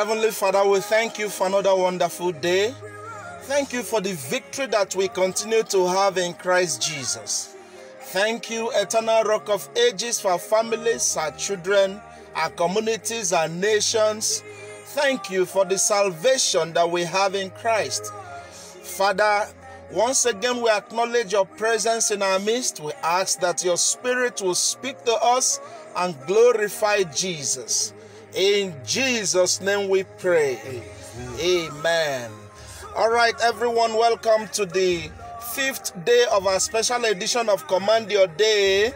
Heavenly Father, we thank you for another wonderful day. Thank you for the victory that we continue to have in Christ Jesus. Thank you, Eternal Rock of Ages, for families, our children, our communities, our nations. Thank you for the salvation that we have in Christ. Father, once again, we acknowledge your presence in our midst. We ask that your spirit will speak to us and glorify Jesus. In Jesus' name we pray. Amen. All right, everyone, welcome to the fifth day of our special edition of Command Your Day.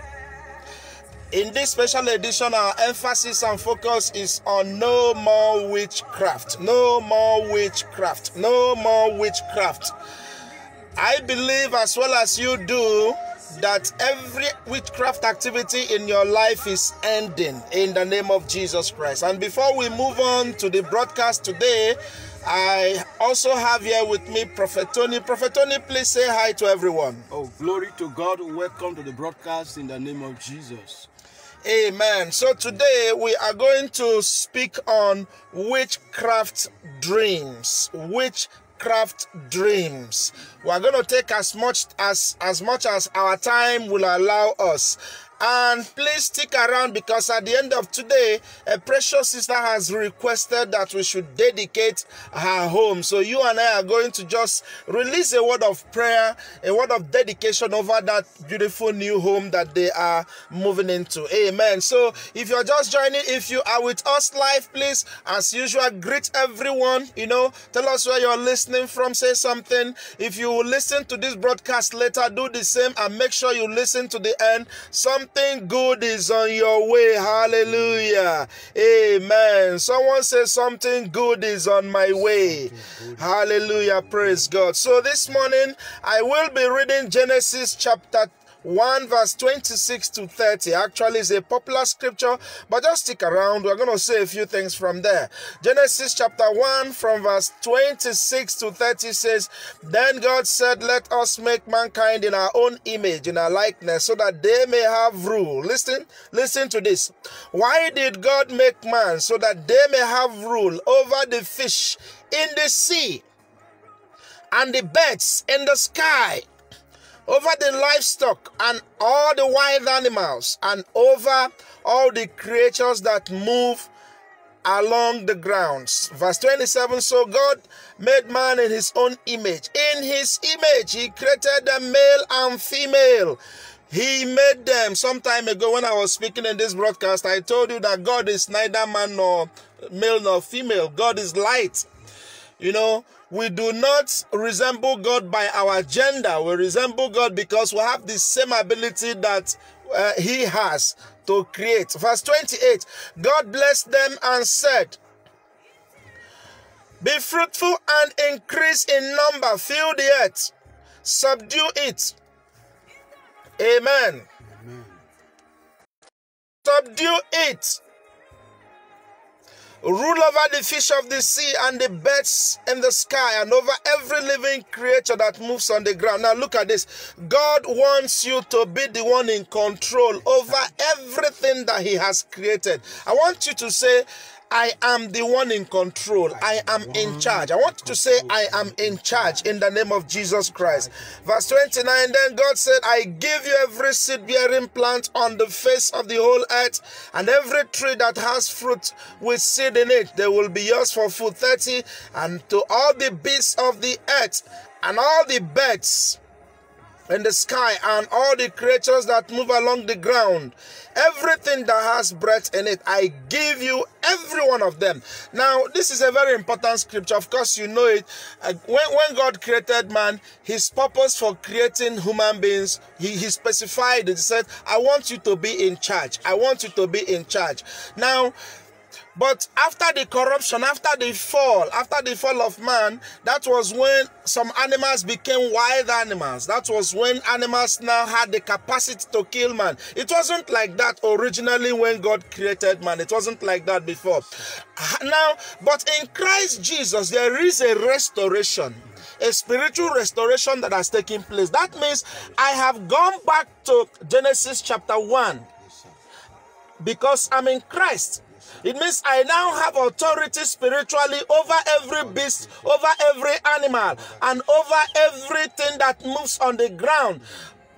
In this special edition, our emphasis and focus is on no more witchcraft. No more witchcraft. No more witchcraft. I believe, as well as you do, that every witchcraft activity in your life is ending in the name of Jesus Christ. And before we move on to the broadcast today, I also have here with me Prophet Tony. Prophet Tony, please say hi to everyone. Oh, glory to God. Welcome to the broadcast in the name of Jesus. Amen. So today we are going to speak on witchcraft dreams. Witchcraft dreams. We are going to take as much as as much as our time will allow us. And please stick around because at the end of today, a precious sister has requested that we should dedicate her home. So you and I are going to just release a word of prayer, a word of dedication over that beautiful new home that they are moving into. Amen. So if you're just joining, if you are with us live, please, as usual, greet everyone. You know, tell us where you're listening from, say something. If you listen to this broadcast later, do the same and make sure you listen to the end. Some something good is on your way. Hallelujah. Amen. Someone says something good is on my way. Hallelujah. Praise God. So this morning I will be reading Genesis chapter 1 verse 26 to 30 actually is a popular scripture but just stick around. We're going to say a few things from there. Genesis chapter 1 from verse 26 to 30 says then god said let us make mankind in our own image in our likeness so that they may have rule. Listen listen to this. Why did god make man so that they may have rule over the fish in the sea and the birds in the sky over the livestock and all the wild animals, and over all the creatures that move along the grounds. Verse 27 So God made man in his own image. In his image, he created the male and female. He made them some time ago when I was speaking in this broadcast. I told you that God is neither man nor male nor female, God is light. You know, we do not resemble God by our gender. We resemble God because we have the same ability that uh, He has to create. Verse 28 God blessed them and said, Be fruitful and increase in number, fill the earth, subdue it. Amen. Amen. Subdue it rule over the fish of the sea and the birds in the sky and over every living creature that moves on the ground. Now, look at this. God wants you to be the one in control over everything that He has created. I want you to say, I am the one in control. I am in charge. I want to say, I am in charge in the name of Jesus Christ. Verse 29 Then God said, I give you every seed bearing plant on the face of the whole earth, and every tree that has fruit with seed in it. They will be yours for food. 30 And to all the beasts of the earth, and all the birds in the sky and all the creatures that move along the ground, everything that has breath in it, I give you every one of them. Now, this is a very important scripture. Of course, you know it. Uh, when, when God created man, his purpose for creating human beings, he, he specified it. He said, I want you to be in charge. I want you to be in charge. Now, but after the corruption, after the fall, after the fall of man, that was when some animals became wild animals. That was when animals now had the capacity to kill man. It wasn't like that originally when God created man. It wasn't like that before. Ah, now, but in Christ Jesus, there is a restoration a spiritual restoration that has taken place. That means I have gone back to Genesis chapter 1 because I'm in Christ. It means I now have authority spiritually over every beast, over every animal, and over everything that moves on the ground.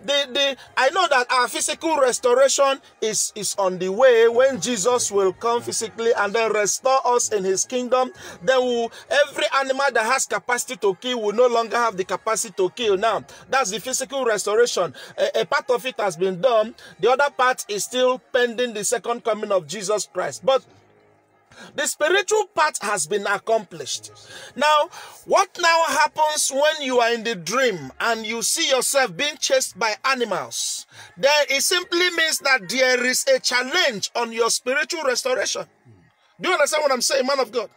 The, the, I know that our physical restoration is, is on the way when Jesus will come physically and then restore us in his kingdom. Then we'll, every animal that has capacity to kill will no longer have the capacity to kill now. That's the physical restoration. A, a part of it has been done. The other part is still pending the second coming of Jesus Christ. But the spiritual part has been accomplished. Now, what now happens when you are in the dream and you see yourself being chased by animals? Then it simply means that there is a challenge on your spiritual restoration. Do you understand what I'm saying, man of God?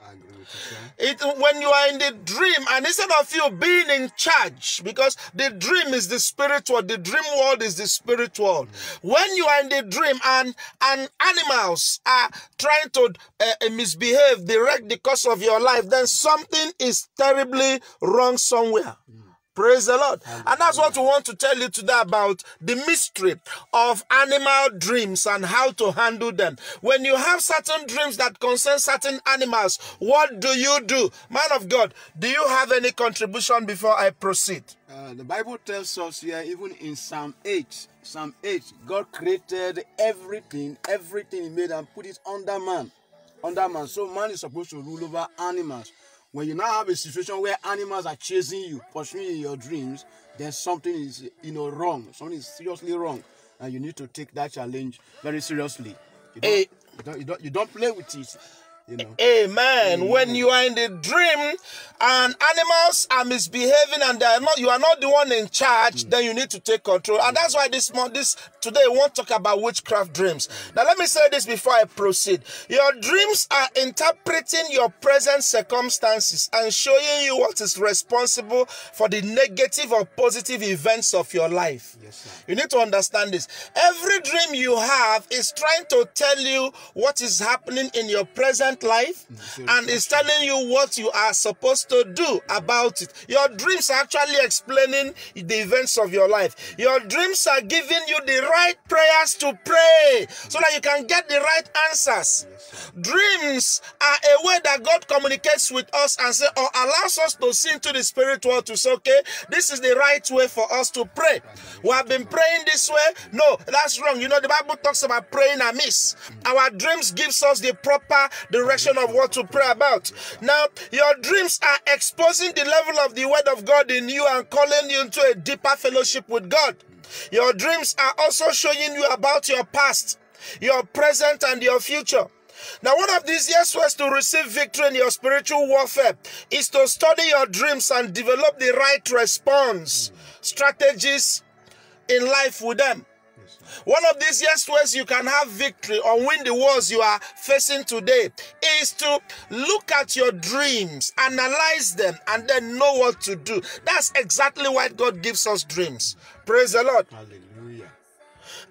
It, when you are in the dream, and instead of you being in charge, because the dream is the spiritual, the dream world is the spiritual. When you are in the dream and and animals are trying to uh, misbehave, direct the course of your life, then something is terribly wrong somewhere. Praise the Lord. And that's what we want to tell you today about the mystery of animal dreams and how to handle them. When you have certain dreams that concern certain animals, what do you do? Man of God, do you have any contribution before I proceed? Uh, the Bible tells us here, even in Psalm 8, Psalm 8, God created everything, everything He made and put it under man. Under man. So man is supposed to rule over animals. When you now have a situation where animals are chasing you, pursuing you in your dreams, then something is you know wrong. Something is seriously wrong. And you need to take that challenge very seriously. You don't, Eh. you don't, you don't, you don't play with it. You know. Amen. When you are in the dream and animals are misbehaving and they are not, you are not the one in charge, hmm. then you need to take control. And that's why this month, this today, we want to talk about witchcraft dreams. Hmm. Now, let me say this before I proceed. Your dreams are interpreting your present circumstances and showing you what is responsible for the negative or positive events of your life. Yes, sir. You need to understand this. Every dream you have is trying to tell you what is happening in your present life and is telling you what you are supposed to do about it. Your dreams are actually explaining the events of your life. Your dreams are giving you the right prayers to pray so that you can get the right answers. Dreams are a way that God communicates with us and say or allows us to see into the spirit world to say, okay, this is the right way for us to pray. We have been praying this way. No, that's wrong. You know, the Bible talks about praying amiss. Our dreams gives us the proper direction of what to pray about. Now, your dreams are exposing the level of the word of God in you and calling you into a deeper fellowship with God. Your dreams are also showing you about your past, your present, and your future. Now, one of these years ways to receive victory in your spiritual warfare is to study your dreams and develop the right response strategies in life with them. One of these yes ways you can have victory or win the wars you are facing today is to look at your dreams, analyze them, and then know what to do. That's exactly why God gives us dreams. Praise the Lord. Hallelujah.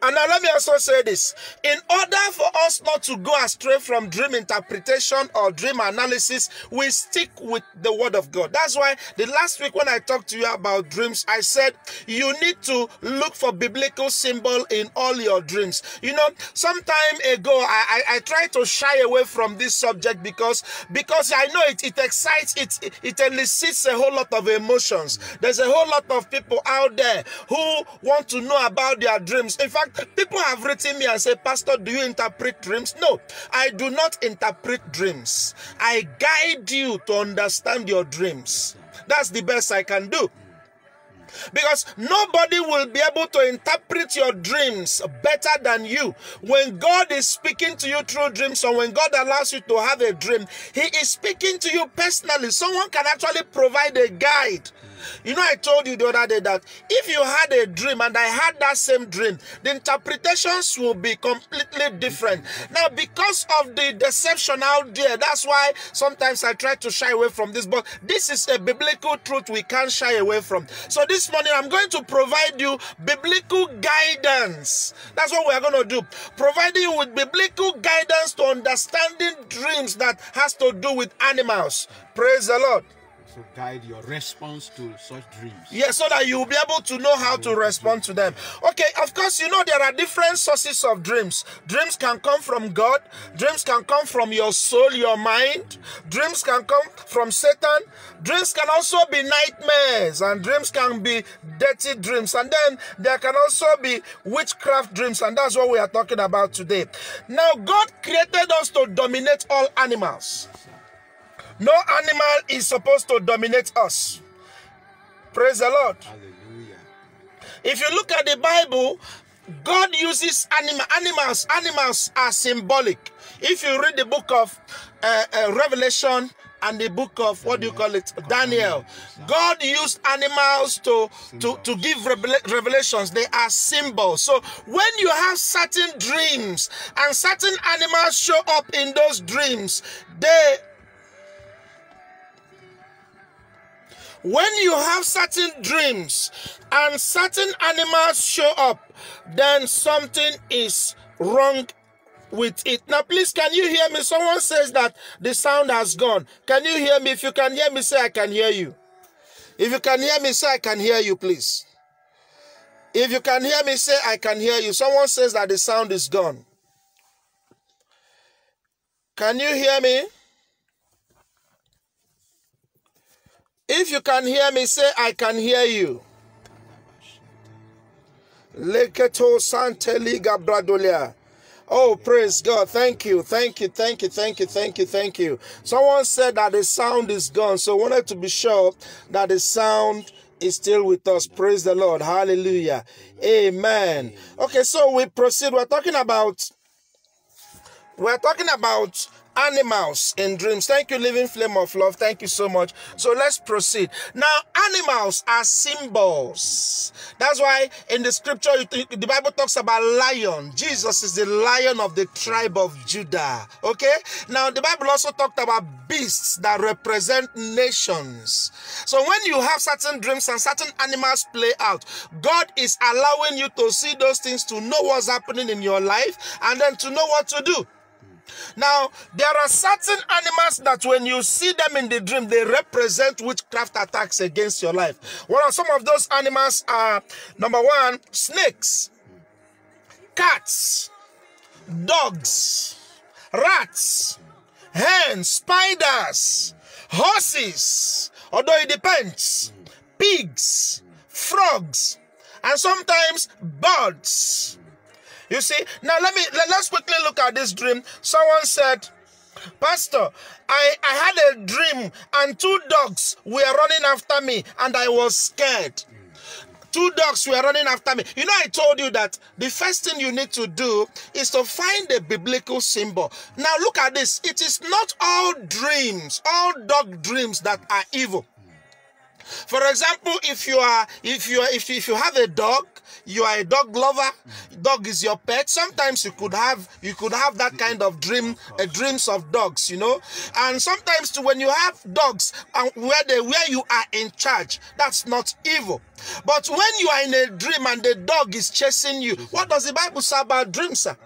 And now let me also say this. In order for us not to go astray from dream interpretation or dream analysis, we stick with the word of God. That's why the last week when I talked to you about dreams, I said you need to look for biblical symbol in all your dreams. You know, some time ago I, I, I tried to shy away from this subject because because I know it, it excites, it, it it elicits a whole lot of emotions. There's a whole lot of people out there who want to know about their dreams. In fact, people have written me and say, Pastor, do you interpret dreams? No, I do not interpret dreams. I guide you to understand your dreams. That's the best I can do. Because nobody will be able to interpret your dreams better than you. When God is speaking to you through dreams, or when God allows you to have a dream, He is speaking to you personally. Someone can actually provide a guide. You know, I told you the other day that if you had a dream and I had that same dream, the interpretations will be completely different. Now, because of the deception out there, that's why sometimes I try to shy away from this, but this is a biblical truth we can't shy away from. So, this morning I'm going to provide you biblical guidance. That's what we are going to do. Providing you with biblical guidance to understanding dreams that has to do with animals. Praise the Lord. To guide your response to such dreams. Yeah, so that you'll be able to know how to respond to them. Okay, of course, you know there are different sources of dreams. Dreams can come from God, dreams can come from your soul, your mind, dreams can come from Satan, dreams can also be nightmares, and dreams can be dirty dreams, and then there can also be witchcraft dreams, and that's what we are talking about today. Now, God created us to dominate all animals. No animal is supposed to dominate us. Praise the Lord. Hallelujah. If you look at the Bible, God uses animal, animals. Animals are symbolic. If you read the book of uh, uh, Revelation and the book of what do you call it, Daniel, God used animals to to to give revela- revelations. They are symbols. So when you have certain dreams and certain animals show up in those dreams, they when you have certain dreams and certain animals show up, then something is wrong with it. Now, please, can you hear me? Someone says that the sound has gone. Can you hear me? If you can hear me, say I can hear you. If you can hear me, say I can hear you, please. If you can hear me, say I can hear you. Someone says that the sound is gone. Can you hear me? If you can hear me, say, I can hear you. Oh, praise God. Thank you. Thank you. Thank you. Thank you. Thank you. Thank you. Someone said that the sound is gone. So wanted to be sure that the sound is still with us. Praise the Lord. Hallelujah. Amen. Okay, so we proceed. We're talking about we're talking about animals in dreams. Thank you, Living Flame of Love. Thank you so much. So let's proceed. Now, animals are symbols. That's why in the scripture, the Bible talks about lion. Jesus is the lion of the tribe of Judah. Okay? Now, the Bible also talked about beasts that represent nations. So when you have certain dreams and certain animals play out, God is allowing you to see those things to know what's happening in your life and then to know what to do. Now, there are certain animals that when you see them in the dream, they represent witchcraft attacks against your life. One of some of those animals are number one, snakes, cats, dogs, rats, hens, spiders, horses, although it depends, pigs, frogs, and sometimes birds. You see, now let me let, us quickly look at this dream. Someone said, Pastor, I, I had a dream and two dogs were running after me and I was scared. Two dogs were running after me. You know, I told you that the first thing you need to do is to find a biblical symbol. Now, look at this. It is not all dreams, all dog dreams that are evil. For example, if you are if you are if you, if you have a dog, you are a dog lover, dog is your pet. Sometimes you could have you could have that kind of dream, uh, dreams of dogs, you know. And sometimes too, when you have dogs and where they where you are in charge, that's not evil. But when you are in a dream and the dog is chasing you, what does the Bible say about dreams, sir?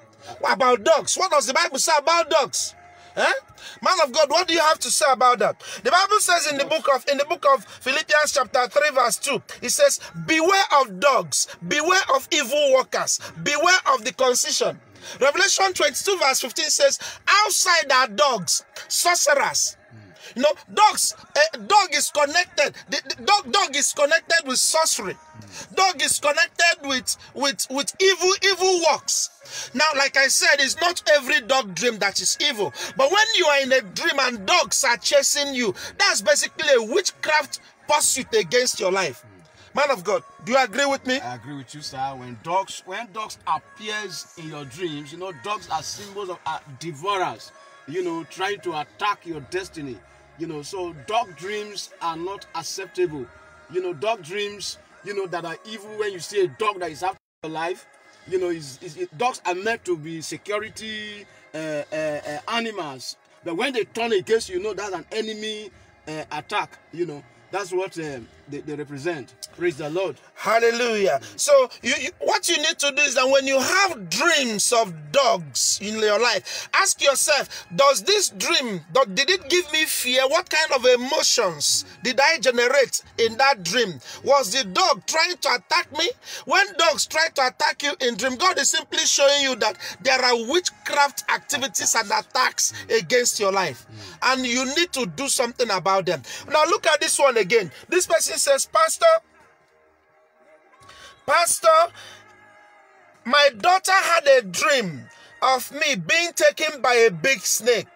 About dogs? What does the Bible say about dogs? Eh? Man of God, what do you have to say about that? The Bible says in the book of in the book of Philippians chapter 3 verse 2, it says, "Beware of dogs, beware of evil workers, beware of the concision." Revelation 22 verse 15 says, "Outside are dogs, sorcerers, you know, dogs, a dog is connected. The, the dog, dog is connected with sorcery. Dog is connected with with with evil, evil works. Now, like I said, it's not every dog dream that is evil. But when you are in a dream and dogs are chasing you, that's basically a witchcraft pursuit against your life. Man of God, do you agree with me? I agree with you, sir. When dogs, when dogs appears in your dreams, you know, dogs are symbols of uh, devourers. You know, trying to attack your destiny. You know, so dog dreams are not acceptable. You know, dog dreams, you know, that are evil when you see a dog that is after your life. You know, is dogs are meant to be security uh, uh, uh, animals. But when they turn against you, you know, that's an enemy uh, attack. You know, that's what um, they, they represent. Praise the Lord. Hallelujah. So you, you what you need to do is that when you have dreams of dogs in your life, ask yourself, does this dream did it give me fear? What kind of emotions did I generate in that dream? Was the dog trying to attack me? When dogs try to attack you in dream, God is simply showing you that there are witchcraft activities and attacks against your life. And you need to do something about them. Now look at this one again. This person says, Pastor, Pastor, my daughter had a dream of me being taken by a big snake.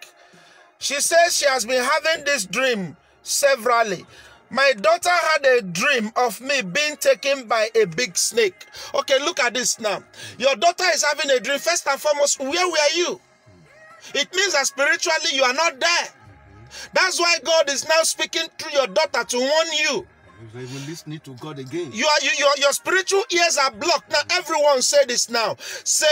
She says she has been having this dream severally. My daughter had a dream of me being taken by a big snake. Okay, look at this now. Your daughter is having a dream. First and foremost, where were you? It means that spiritually you are not there. That's why God is now speaking through your daughter to warn you. You're even listening to God again. You are, you, your, your spiritual ears are blocked. Now, everyone say this now. Say,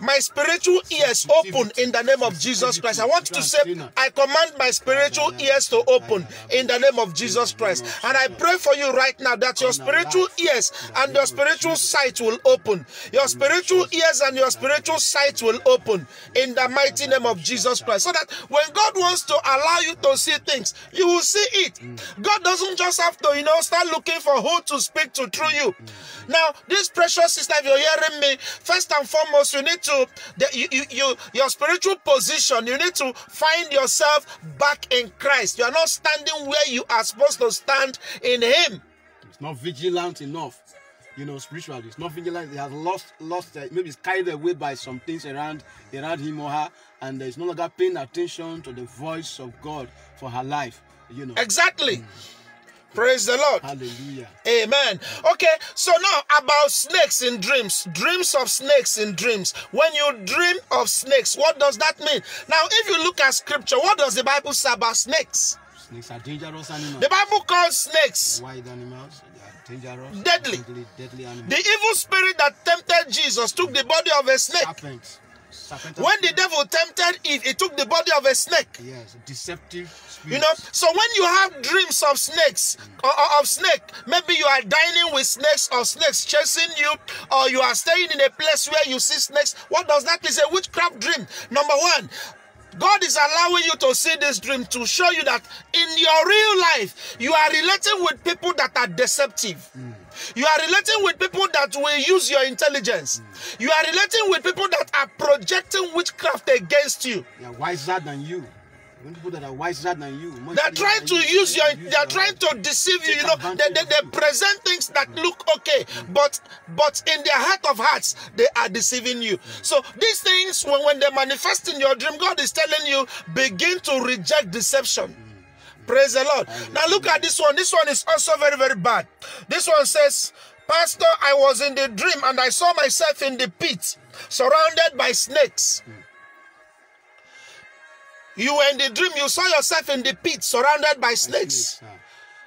my spiritual ears open in the name of Jesus Christ. I want to say, I command my spiritual ears to open in the name of Jesus Christ. And I pray for you right now that your spiritual ears and your spiritual sight will open. Your spiritual ears and your spiritual sight will open in the mighty name of Jesus Christ. So that when God wants to allow you to see things, you will see it. God doesn't just have to, you know, start looking for who to speak to through you. Now, this precious sister, if you're hearing me, first and foremost, you need to, the, you, you, you, your spiritual position, you need to find yourself back in Christ. You are not standing where you are supposed to stand in Him. It's not vigilant enough. You know, spiritually, it's not vigilant. He has lost, lost. Uh, maybe it's carried away by some things around, around him or her, and is no longer paying attention to the voice of God for her life. You know. Exactly. Praise the Lord. Hallelujah. Amen. Okay, so now about snakes in dreams. Dreams of snakes in dreams. When you dream of snakes, what does that mean? Now, if you look at scripture, what does the Bible say about snakes? Snakes are dangerous animals. The Bible calls snakes Wild animals. Dangerous. Deadly. Deadly, deadly the evil spirit that tempted Jesus took the body of a snake. Serpent When the devil tempted Eve, he took the body of a snake. Yes, deceptive. You know, so when you have dreams of snakes or, or of snake, maybe you are dining with snakes or snakes chasing you, or you are staying in a place where you see snakes. What does that mean? A witchcraft dream. Number one, God is allowing you to see this dream to show you that in your real life, you are relating with people that are deceptive. You are relating with people that will use your intelligence. You are relating with people that are projecting witchcraft against you. They are wiser than you. Even people that are wiser than you. They're trying to you, use your. they They're trying to deceive you. You know, they, they, they present things that mm. look okay, mm. but but in their heart of hearts, they are deceiving you. So these things, when when they manifest in your dream, God is telling you begin to reject deception. Praise the Lord. Now look at this one. This one is also very very bad. This one says. Pastor, I was in the dream and I saw myself in the pit, surrounded by snakes. You were in the dream, you saw yourself in the pit, surrounded by snakes.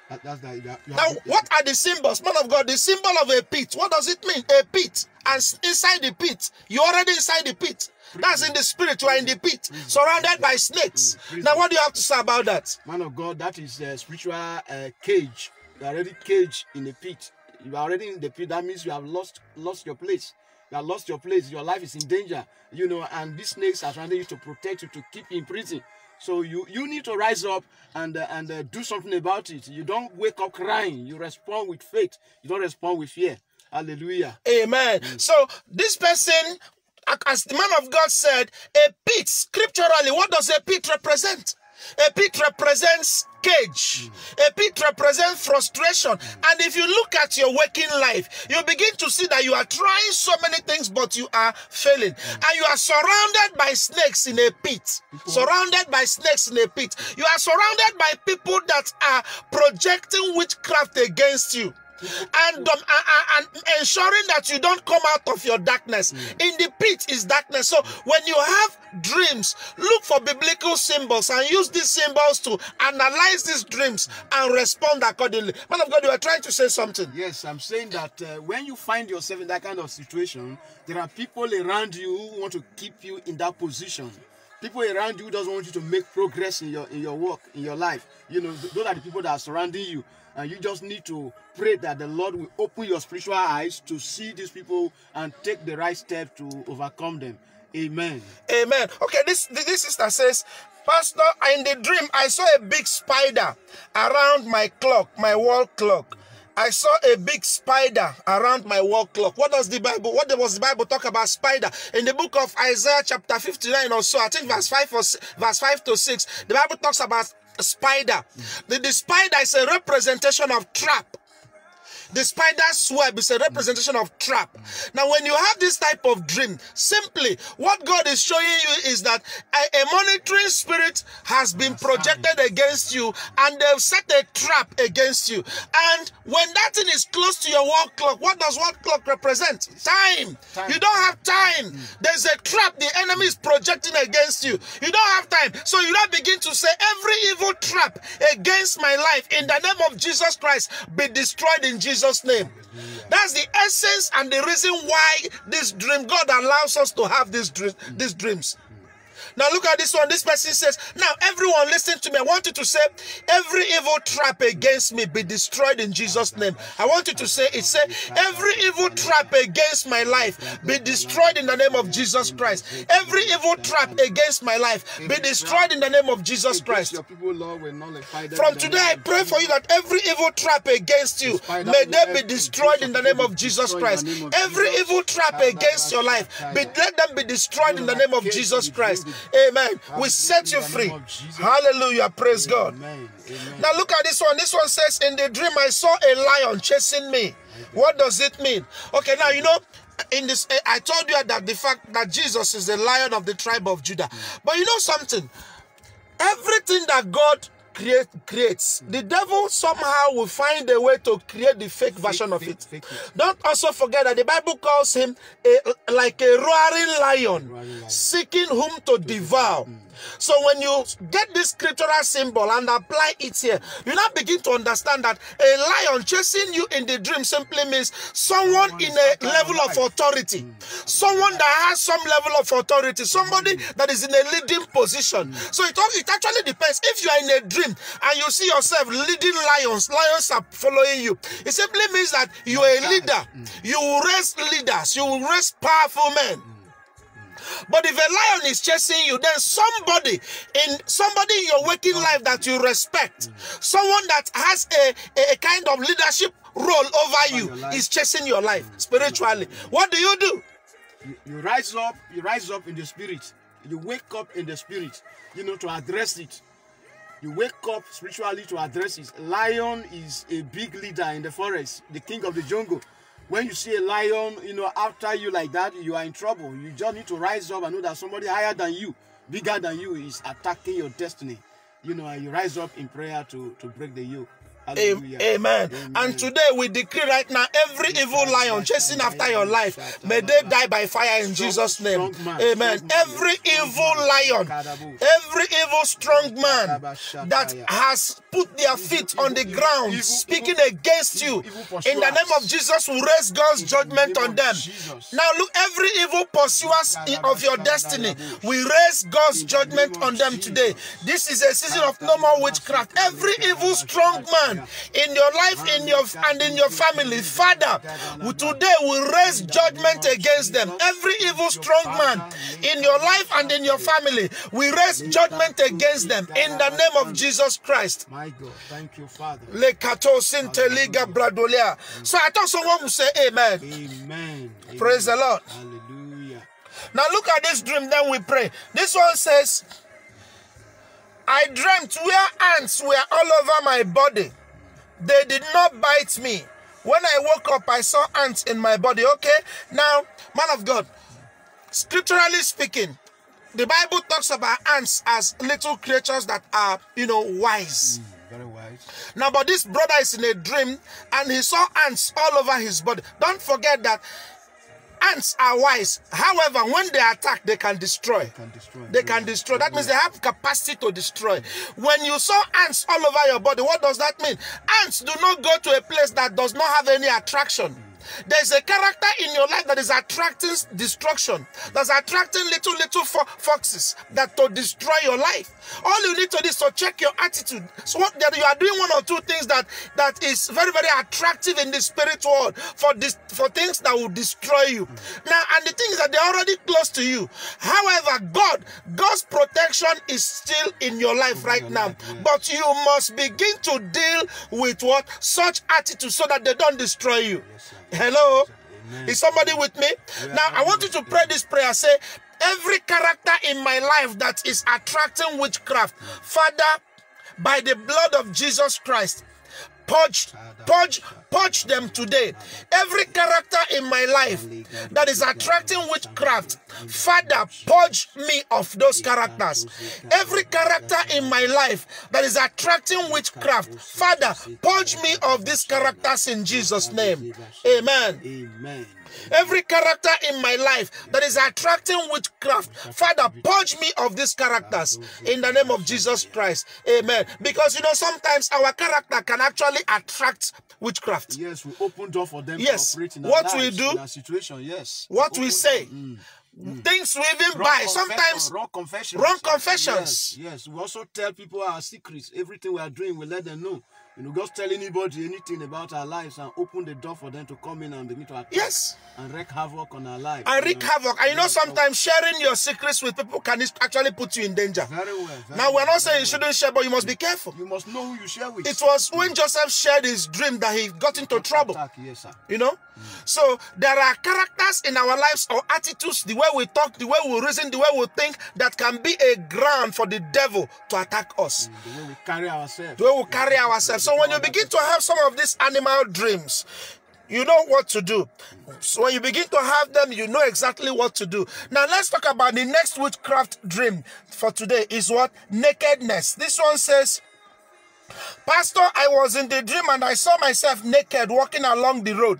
That, that's the, that, Now, what are the symbols? Man of God, the symbol of a pit. What does it mean? A pit. And inside the pit, you're already inside the pit. That's in the spirit. You are in the pit, surrounded by snakes. Now, what do you have to say about that? Man of God, that is a spiritual uh, cage. You are already caged in the pit. You are already in the pit. That means you have lost lost your place. You have lost your place. Your life is in danger. You know, and these snakes are trying to protect you to keep you in prison. So you you need to rise up and uh, and uh, do something about it. You don't wake up crying. You respond with faith. You don't respond with fear. Hallelujah. Amen. So, this person, as the man of God said, a pit, scripturally, what does a pit represent? A pit represents cage. A pit represents frustration. And if you look at your working life, you begin to see that you are trying so many things, but you are failing. And you are surrounded by snakes in a pit. Surrounded by snakes in a pit. You are surrounded by people that are projecting witchcraft against you and, um, and, and ensuring that you don't come out of your darkness. In the pit is darkness. So when you have dreams, look for biblical symbols and use these symbols to analyze these dreams and respond accordingly. Man of God, you are trying to say something. Yes, I'm saying that uh, when you find yourself in that kind of situation, there are people around you who want to keep you in that position. People around you who doesn't want you to make progress in your in your work, in your life. You know, those are the people that are surrounding you. and you just need to pray that the Lord will open your spiritual eyes to see these people and take the right step to overcome them. Amen. Amen. Okay, this this sister says, Pastor, in the dream I saw a big spider around my clock, my wall clock. I saw a big spider around my wall clock. What does the Bible, what does the Bible talk about spider? In the book of Isaiah chapter 59 or so, I think verse 5 or verse 5 to 6, the Bible talks about spider. The, the spider is a representation of trap. The spider's web is a mm. representation of trap. Now, when you have this type of dream, simply what God is showing you is that a, a monitoring spirit has been projected against you and they've set a trap against you. And when that thing is close to your wall clock, what does what clock represent? Time. Time. You don't have time. Mm. There's a trap the enemy is projecting against you. You don't have time. So you now begin to say, every evil trap against my life in the name of Jesus Christ be destroyed in Jesus' name. That's the essence and the reason why this dream, God allows us to have these, these dreams. Now look at this one. This person says, Now everyone listen to me. I want you to say, Every evil trap against me be destroyed in Jesus' name. I want you to say it. Say, Every evil trap against my life be destroyed in the name of Jesus Christ. Every evil trap against my life be destroyed in the name of Jesus Christ. Your people, Lord, will nullify them From today, I pray for you that every evil trap against you, may they be destroyed in the name of Jesus Christ. Every evil trap against your life, be, let them be destroyed in the name of Jesus Christ. Amen. We set you free. Hallelujah. Praise God. Amen. Amen. Now look at this one. This one says, In the dream, I saw a lion chasing me. What does it mean? Okay, now you know. In this, I told you that the fact that Jesus is the lion of the tribe of Judah. But you know something? Everything that God create, creates, hmm. the devil somehow will find a way to create the fake version of fake- it. fake. Don't also forget that the Bible calls him a, like a roaring lion, Roaring lion. seeking whom to devour. Hmm. So when you get this scriptural symbol and apply it here, you now begin to understand that a lion chasing you in the dream simply means someone in a level of authority, someone that has some level of authority, somebody that is in a leading position. So it, it actually depends. If you are in a dream and you see yourself leading lions, lions are following you. It simply means that you are a leader. You will raise leaders. You will raise powerful men. But if a lion is chasing you, then somebody in somebody in your waking life that you respect, someone that has a, a, a kind of leadership role over you is chasing your life spiritually. What do you do? you, you rise up you rise up in the spirit. You wake up in the spirit you know to address it. You wake up spiritually to address it. Lion is a big leader in the forest the king of the jungle when you see a lion you know after you like that you are in trouble. You just need to rise up and know that somebody higher than you bigger than you is attacking your destiny. You know and you rise up in prayer to to break the yoke Am- Hallelujah. Amen. And today we decree right now every evil lion chasing after your life, may they die by fire in Jesus' name. Amen. Every evil lion, every evil strong man that has put their feet on the ground speaking against you, in the name of. Jesus, we raise God's judgment on them. Now look, every evil pursuers of your destiny, we raise God's judgment on them today. This is a season of no more witchcraft. Every evil strong man in your life, in your and in your family, Father, today we raise judgment against them. Every evil strong man in your life and in your family, we raise judgment against them in the name of Jesus Christ. my god thank you father Lekato sinteliga bradolea. So I thought someone would say amen. Amen. Praise the Lord. Hallelujah. Now look at this dream, then we pray. This one says, I dreamt where ants were all over my body. They did not bite me. When I woke up, I saw ants in my body. Okay, now, man of God, scripturally speaking, the Bible talks about ants as little creatures that are, you know, wise. Hmm, very wise. Now, but this brother is in a dream and he saw ants all over his body. Don't forget that ants are wise. However, when they attack, they can destroy. Can destroy. They can destroy. That means they have capacity to destroy. When you saw ants all over your body, what does that mean? Ants do not go to a place that does not have any attraction. There's a character in your life that is attracting destruction, that's attracting little, little fo- foxes that to destroy your life. All you need to do is to check your attitude. So what that you are doing one or two things that that is very, very attractive in the spirit world for this for things that will destroy you. Now, and the thing is that they're already close to you. However, God, God's protection is still in your life right now. But you must begin to deal with what such attitude so that they don't destroy you. Hello? Is somebody with me? Now, I want you to pray this prayer. Say, every character in my life that is attracting witchcraft, Father, by the blood of Jesus Christ, purge, purge, purge them today. Every character in my life that is attracting witchcraft, Father, purge me of those characters. Every character in my life that is attracting witchcraft, Father, purge me of these characters in Jesus' name. Amen. Amen. Every character in my life that is attracting witchcraft, Father, purge me of these characters in the name of Jesus Christ. Amen. Because you know, sometimes our character can actually attract witchcraft. Yes, we open door for them Yes. to operate in What our we do- situation. Yes. What we Open- say, Mm. things we even Wrong buy, sometimes wrong confessions. wrong confessions. Yes, yes. We also tell people our secrets. Everything we are doing, we let them know. You know, just tell anybody anything about our lives and open the door for them to come in and begin to attack Yes. and wreak havoc on our lives. and wreak havoc. And you know, sometimes sharing your secrets with people can actually put you in danger. Very well. very Now, we're not saying you shouldn't share, but you must be careful. You must know who you share with. It was when Joseph shared his dream that he got into trouble. Attack, yes, sir. You know? So there are characters in our lives or attitudes, the way we talk, the way we reason, the way we think, that can be a ground for the devil to attack us. Mm, the way we carry ourselves. The way we carry ourselves. So when you begin to have some of these animal dreams, you know what to do. So when you begin to have them, you know exactly what to do. Now let's talk about the next witchcraft dream for today is what? Nakedness. This one says, Pastor, I was in the dream and I saw myself naked walking along the road.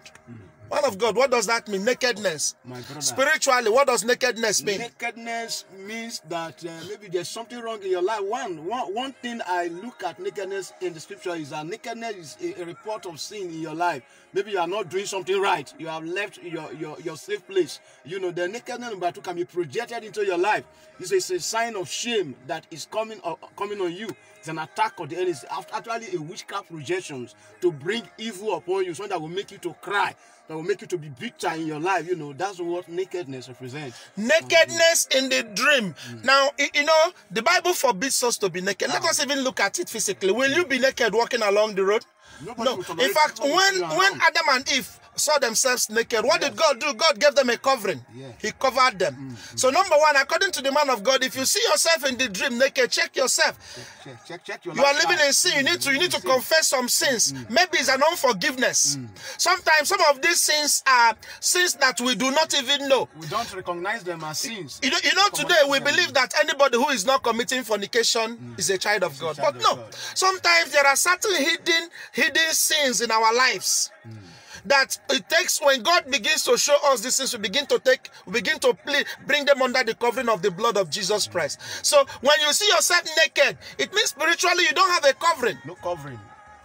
Man of God, what does that mean? Nakedness. My brother. Spiritually, what does nakedness mean? Nakedness means that uh, maybe there's something wrong in your life. One, one, one thing I look at nakedness in the scripture is that nakedness is a, a report of sin in your life. Maybe you are not doing something right. You have left your, your, your safe place. You know, the nakedness number two can be projected into your life. It's a, it's a sign of shame that is coming, uh, coming on you. It's an attack of the enemy. It's actually a witchcraft projections to bring evil upon you, something that will make you to cry, that will make you to be bitter in your life. You know, that's what nakedness represents. nakedness in the dream. Mm. Now, you know, the Bible forbids us to be naked. Let ah. us even look at it physically. Will you be naked walking along the road? Nobody No. In fact, when will see you when. Adam and Eve saw themselves naked, what did God do? God gave them a covering. Yeah. He covered them. Mm, mm. So, number one, according to the man of God, if you see yourself in the dream naked, check yourself. check, check, check your You are living in sin. You mm, need to you need to confess some sins. Maybe it's an unforgiveness. Sometimes some of these sins are sins that we do not even know. We don't recognize them as sins. You know, you know, today we believe that anybody who is not committing fornication is a child of God. child But of no, God. sometimes there are certain hidden hidden sins in our lives. Hmm. That it takes when God begins to show us these things, we begin to take, we begin to play, bring them under the covering of the blood of Jesus hmm. Christ. So when you see yourself naked, it means spiritually you don't have a covering. No covering.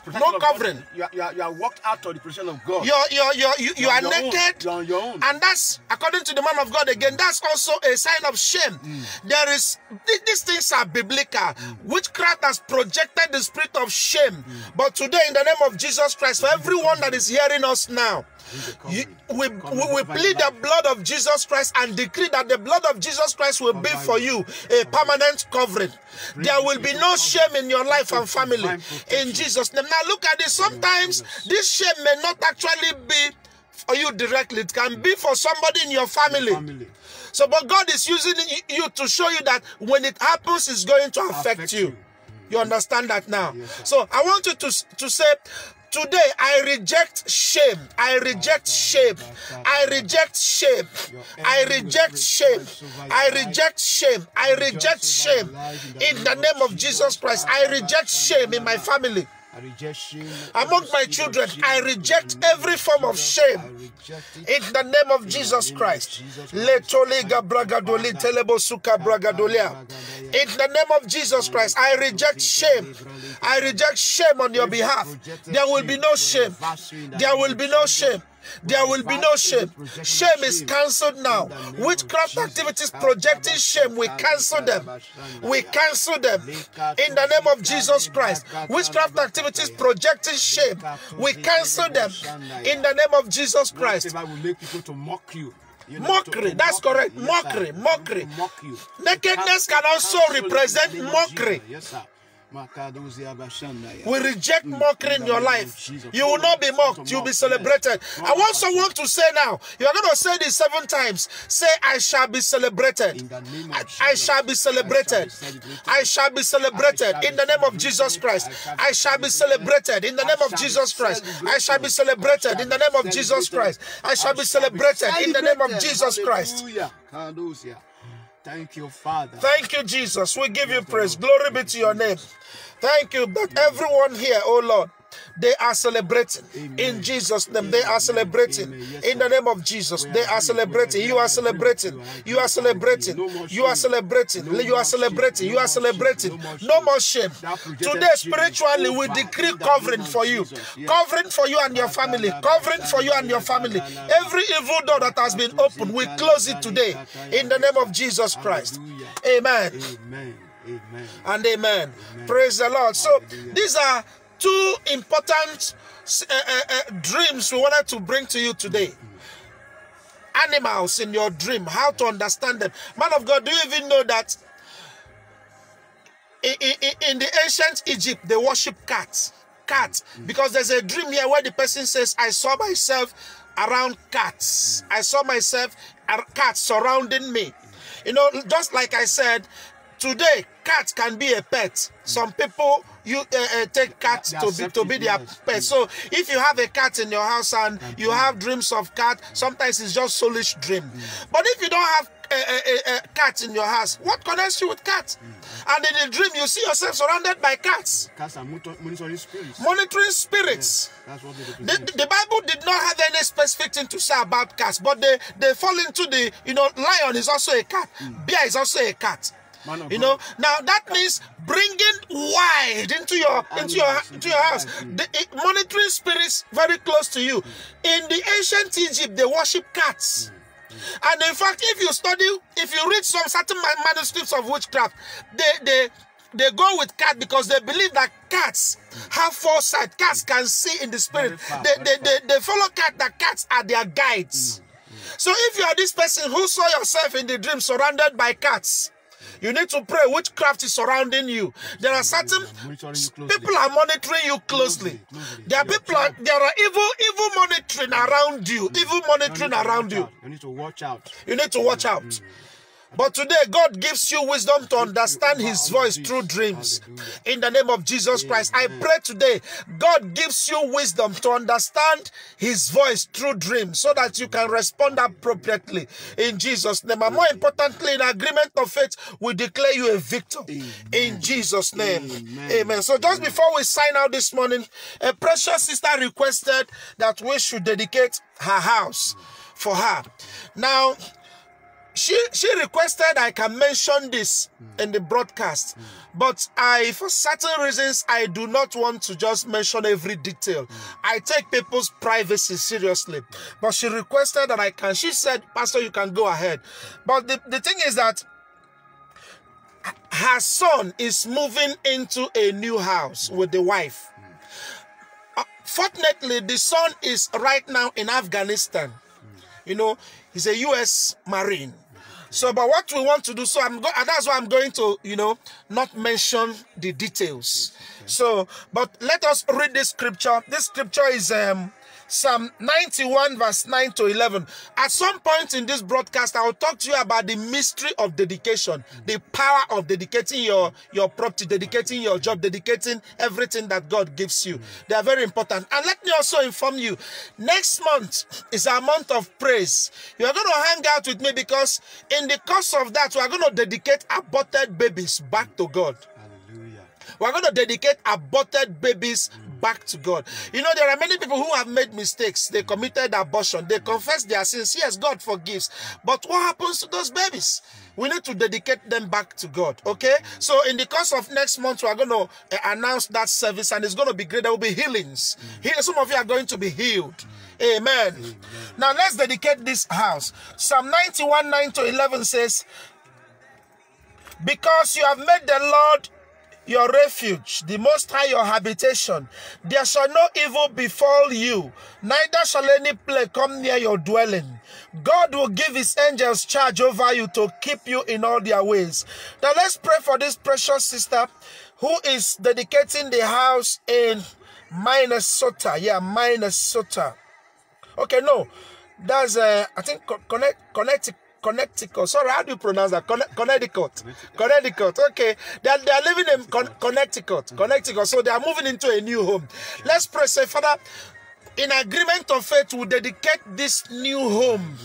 No Protection of God. covering. You are, you, are, you are walked out of the protection of God. You're you're you're you, you are your own. naked. You're on your own. And that's according to the man of God again, that's also a sign of shame. Mm. There is th- these things are biblical. Mm. Witchcraft has projected the spirit of shame. Mm. But today, in the name of Jesus Christ, for everyone that is hearing us now, you, we, we, we plead the blood of Jesus Christ and decree that the blood of Jesus Christ will be for you a permanent covering. There will be no shame in your life and family. In Jesus' name. Now look at this. Sometimes this shame may not actually be for you directly. It can be for somebody in your family. Family. So, but God is using you to show you that when it happens, it's going to affect, Affect you. you. You understand that now? Yes, so, I want you to, to say, Today I reject shame. I reject shame. I reject shame. I reject shame. I reject shame. I reject shame. In the name of Jesus Christ, I reject shame in my family. I reject shame. Among my children, I reject every form of shame. I reject it. In the name of Jesus Christ. Letoliga bragadoli telebo suka bragadolia. In the name of Jesus Christ, I reject shame. I reject shame on your behalf. There will be no shame. There will be no shame. There will be no shame. Shame is cancelled now. Witchcraft activities projecting shame, we cancel them. We cancel them in the name of Jesus Christ. Witchcraft activities projecting shame, we cancel them in the name of Jesus Christ. Whatever will make people to mock you. Know, Mockery, to- to that's mock correct. Yes. Mockery, mockery. Mock. Nakedness can also Cancel it in represent the name of mockery. Yes, sir. We reject Mm, mockery in your life. You will not be mocked, you'll be celebrated. I want someone to say now, you are going to say this seven times. Say, I shall be celebrated. In the name of I, I shall be celebrated. I shall be celebrated in the name of Jesus Christ. I shall be celebrated in the name of Jesus Christ. I shall be celebrated in the name of Jesus Christ. I shall be celebrated in the name of Jesus Christ. Thank you, Father. Thank you, Jesus. We give you praise. Glory be to your name. Thank you that everyone here, oh Lord, they are celebrating in Jesus' name. They are celebrating in the name of Jesus. They are celebrating. You are celebrating. You are celebrating. You are celebrating. You are celebrating. You are celebrating. No more shame. Today, spiritually, we decree covering for you, covering for you and your family, covering for you and your family. Every evil door that has been opened, we close it today in the name of Jesus Christ. Amen Amen. Amen. and amen. Praise the Lord. So these are two important uh, uh, dreams we wanted to bring to you today. Animals in your dream, how to understand them. Man of God, do you even know that in, in, in the ancient Egypt they worship cats? Cats, mm-hmm. because there's a dream here where the person says, "I saw myself around cats. Mm-hmm. I saw myself cats surrounding me." Mm-hmm. You know, just like I said, today cat can be a pet. Some people you uh, uh, take cats to be to be their yes. pet. So if you have a cat in your house and you have dreams of cat, sometimes it's just soulish dream. But if you don't have a, a, a, a cat in your house, what connects you with cat? And in the dream, you see yourself surrounded by cats, Cats are monitor- monitoring spirits. monitoring spirits. That's what they The, the Bible did not have any specific thing to say about cats, but they, they fall into the, you know, lion is also a cat, bear is also a cat. You know, now that means bringing wide into your into your into your house, the it- monitoring spirits very close to you. In the ancient Egypt, they worship cats. And in fact, if you study, if you read some certain manuscripts of witchcraft, they they they go with cat because they believe that cats have foresight. Cats can see in the spirit. They, they, they, they follow cat. That cats are their guides. So if you are this person who saw yourself in the dream surrounded by cats, you need to pray witchcraft is surrounding you. There are certain monitoring you closely. people are monitoring you closely. There are people are, there are evil evil monitoring around you. Evil monitoring around you. You need to watch out. You need to watch out. Mm. But today, God gives you wisdom to understand His voice through dreams. In the name of Jesus Christ, I pray today, God gives you wisdom to understand His voice through dreams so that you can respond appropriately. In Jesus' name. And more importantly, in agreement of faith, we declare you a victor. In Jesus' name. Amen. So just before we sign out this morning, a precious sister requested that we should dedicate her house for her. Now, she she requested I can mention this hmm. in the broadcast, hmm. but I for certain reasons I do not want to just mention every detail. Hmm. I take people's privacy seriously, but she requested that I can. She said, Pastor, you can go ahead. But the, the thing is that her son is moving into a new house with the wife. Uh, fortunately, the son is right now in Afghanistan. You know, he's a U.S. Marine. So, but what we want to do, so I'm go- and that's why I'm going to, you know, not mention the details. So, but let us read this scripture. This scripture is um Psalm 91, verse 9 to 11. At some point in this broadcast, I will talk to you about the mystery of dedication, the power of dedicating your, your property, dedicating your job, dedicating everything that God gives you. They are very important. And let me also inform you next month is our month of praise. You are going to hang out with me because in the course of that, we are going to dedicate aborted babies back to God. Hallelujah. We're going to dedicate aborted babies back to God. You know, there are many people who have made mistakes. They committed abortion. They confess their sins. Yes, God forgives. But what happens to those babies? we need to dedicate them back to God. Okay, so in the course of next month, we are going to uh, announce that service, and it's going to be great. There will be healings. Heal- Some of you are going to be healed. Amen. Now let's dedicate this house. Psalm 91 9 to 11 says, Because you have made the Lord your refuge, the Most High your habitation. There shall no evil befall you, neither shall any plague come near your dwelling. God will give his angels charge over you to keep you in all their ways. Now let's pray for this precious sister who is dedicating the house in Minnesota. Yeah, Minnesota. Okay, no, that's uh, I think Co- connect connect Connecticut. Sorry, how do you pronounce that? Conne- Connecticut. Connecticut. Okay, they are, they are living in Con- Connecticut. Mm. Connecticut. So they are moving into a new home. Let's pray. Say, Father, in agreement of faith, we dedicate this new home.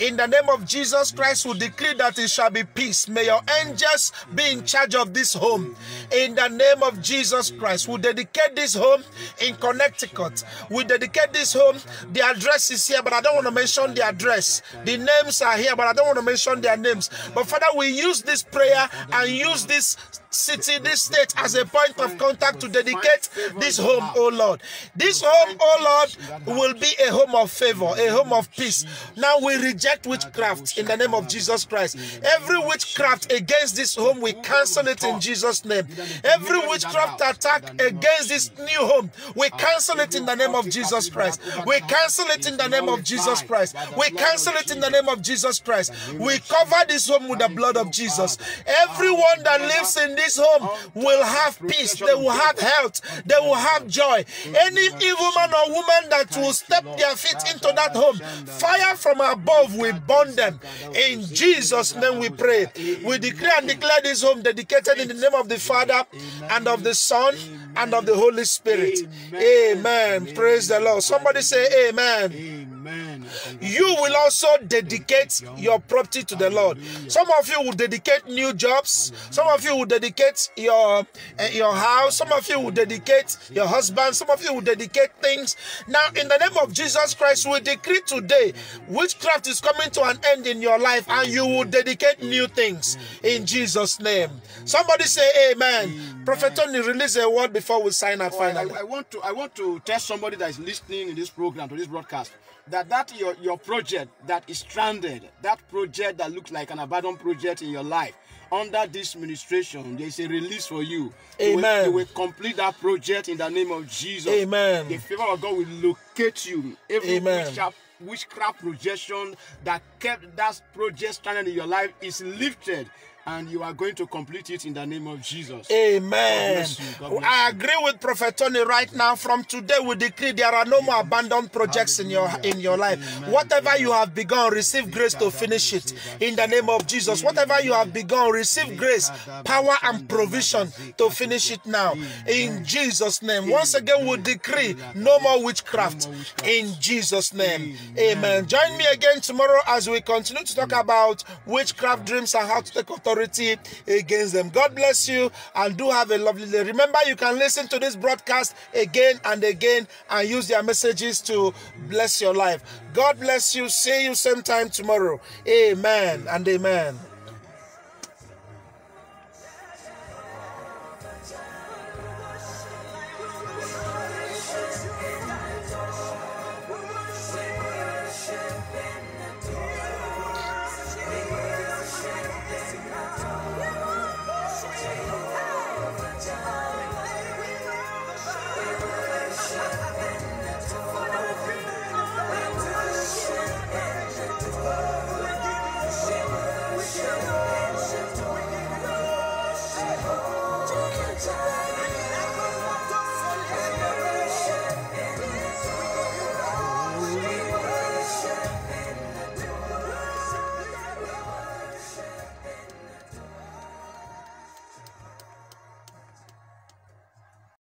In the name of Jesus Christ, we decree that it shall be peace. May your angels be in charge of this home. In the name of Jesus Christ, we dedicate this home in Connecticut. We dedicate this home. The address is here, but I don't want to mention the address. The names are here, but I don't want to mention their names. But Father, we use this prayer and use this city, this state as a point of contact to dedicate this home, oh Lord. This home, oh Lord, will be a home of favor, a home of peace. Now we reject witchcraft in the name of Jesus Christ. Every witchcraft against this home, we cancel it in Jesus' name. Every witchcraft attack against this new home, we cancel it in the name of Jesus Christ. We cancel it in the name of Jesus Christ. We cancel it in the name of Jesus Christ. We cover this home with the blood of Jesus. Everyone that lives in this home will have peace. They will have health. They will have joy. Any evil man or woman that will step their feet into that home, fire from above will burn them. In Jesus' name we pray. We declare and declare this home dedicated in the name of the Father and of the Son and of the Holy Spirit. Amen. Praise the Lord. Somebody say amen. Amen. You will also dedicate your property to the Lord. Some of you will dedicate new jobs. Some of you will dedicate your uh, your house. Some of you will dedicate your husband. Some of you will dedicate things. Now, in the name of Jesus Christ, we decree today witchcraft is coming to an end in your life, and you will dedicate new things in Jesus' name. Somebody say Amen. Prophet Tony, release a word before we sign up Oh, I. I want to I want to tell somebody that is listening in this program to this broadcast that that your your project that is stranded, that project that looks like an abandoned project in your life. Under this ministration, there is a release for you. You will- Amen. You will complete that project in the name of Jesus. Amen. The favor of God will locate you. Every Amen. witchcraft, witchcraft projection that kept that project stranded in your life is lifted, and you are going to complete it in the name of Jesus. Amen. bless you. God bless I agree with Prophet Tony right now. From today, we decree there are no more abandoned projects in your in your life. Whatever you have begun, receive grace to finish it in the name of Jesus. Whatever you have begun, receive grace, power, and provision to finish it now in Jesus' name. Once again, we decree no more witchcraft in Jesus' name. Amen. Join me again tomorrow as we continue to talk about witchcraft dreams and how to take authority against them. God bless you and do have a lovely day. Remember, you can listen to this broadcast again and again and use their messages to bless your life. God bless you. See you same time tomorrow. Amen and amen.